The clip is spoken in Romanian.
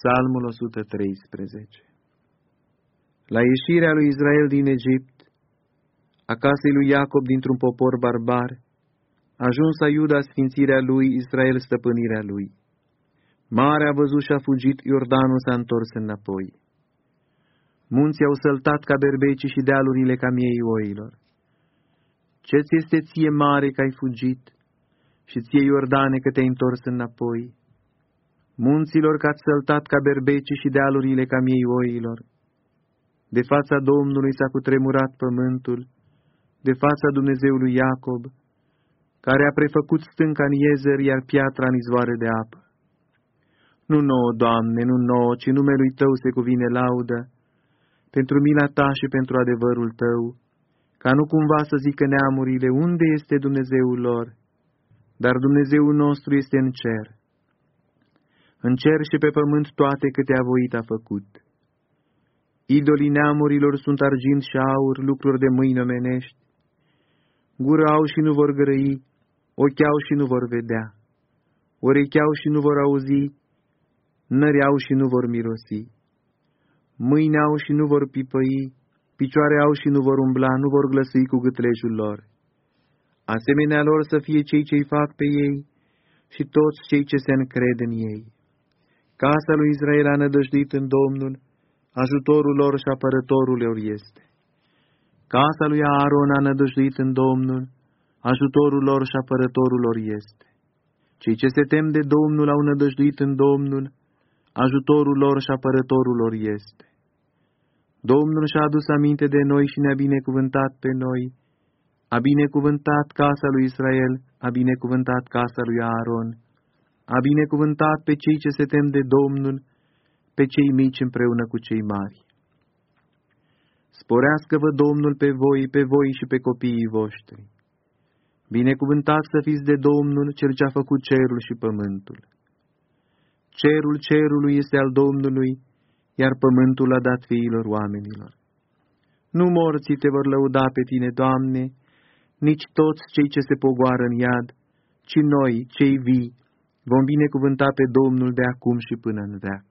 Psalmul 113 La ieșirea lui Israel din Egipt, a casei lui Iacob dintr-un popor barbar, a ajuns a Iuda sfințirea lui, Israel stăpânirea lui. Mare a văzut și a fugit, Iordanul s-a întors înapoi. Munții au săltat ca berbecii și dealurile ca miei oilor. Ce-ți este ție mare că ai fugit și ție Iordane că te-ai întors înapoi? Munților că ați săltat ca berbecii și dealurile ca miei oilor. De fața Domnului s-a cutremurat pământul, de fața Dumnezeului Iacob, care a prefăcut stânca în iezer, iar piatra în izvoare de apă. Nu nouă, Doamne, nu nouă, ci numelui Tău se cuvine laudă, pentru mila Ta și pentru adevărul Tău, ca nu cumva să zică neamurile unde este Dumnezeul lor, dar Dumnezeul nostru este în cer în cer și pe pământ toate câte a voit a făcut. Idolii neamurilor sunt argint și aur, lucruri de mâini omenești. Gură au și nu vor grăi, ochi au și nu vor vedea, urechi au și nu vor auzi, nări au și nu vor mirosi. Mâini au și nu vor pipăi, picioare au și nu vor umbla, nu vor glăsui cu gâtlejul lor. Asemenea lor să fie cei ce-i fac pe ei și toți cei ce se încred în ei. Casa lui Israel a nădăjduit în Domnul, ajutorul lor și apărătorul lor este. Casa lui Aaron a nădăjduit în Domnul, ajutorul lor și apărătorul lor este. Cei ce se tem de Domnul au nădăjduit în Domnul, ajutorul lor și apărătorul lor este. Domnul și-a adus aminte de noi și ne-a binecuvântat pe noi, a binecuvântat casa lui Israel, a binecuvântat casa lui Aaron, a binecuvântat pe cei ce se tem de Domnul, pe cei mici împreună cu cei mari. Sporească-vă Domnul pe voi, pe voi și pe copiii voștri. Binecuvântați să fiți de Domnul, Cel ce a făcut cerul și pământul. Cerul cerului este al Domnului, iar pământul a dat fiilor oamenilor. Nu morții te vor lăuda pe tine, Doamne, nici toți cei ce se pogoară în iad, ci noi, cei vii, Vom binecuvânta pe Domnul de acum și până în veac.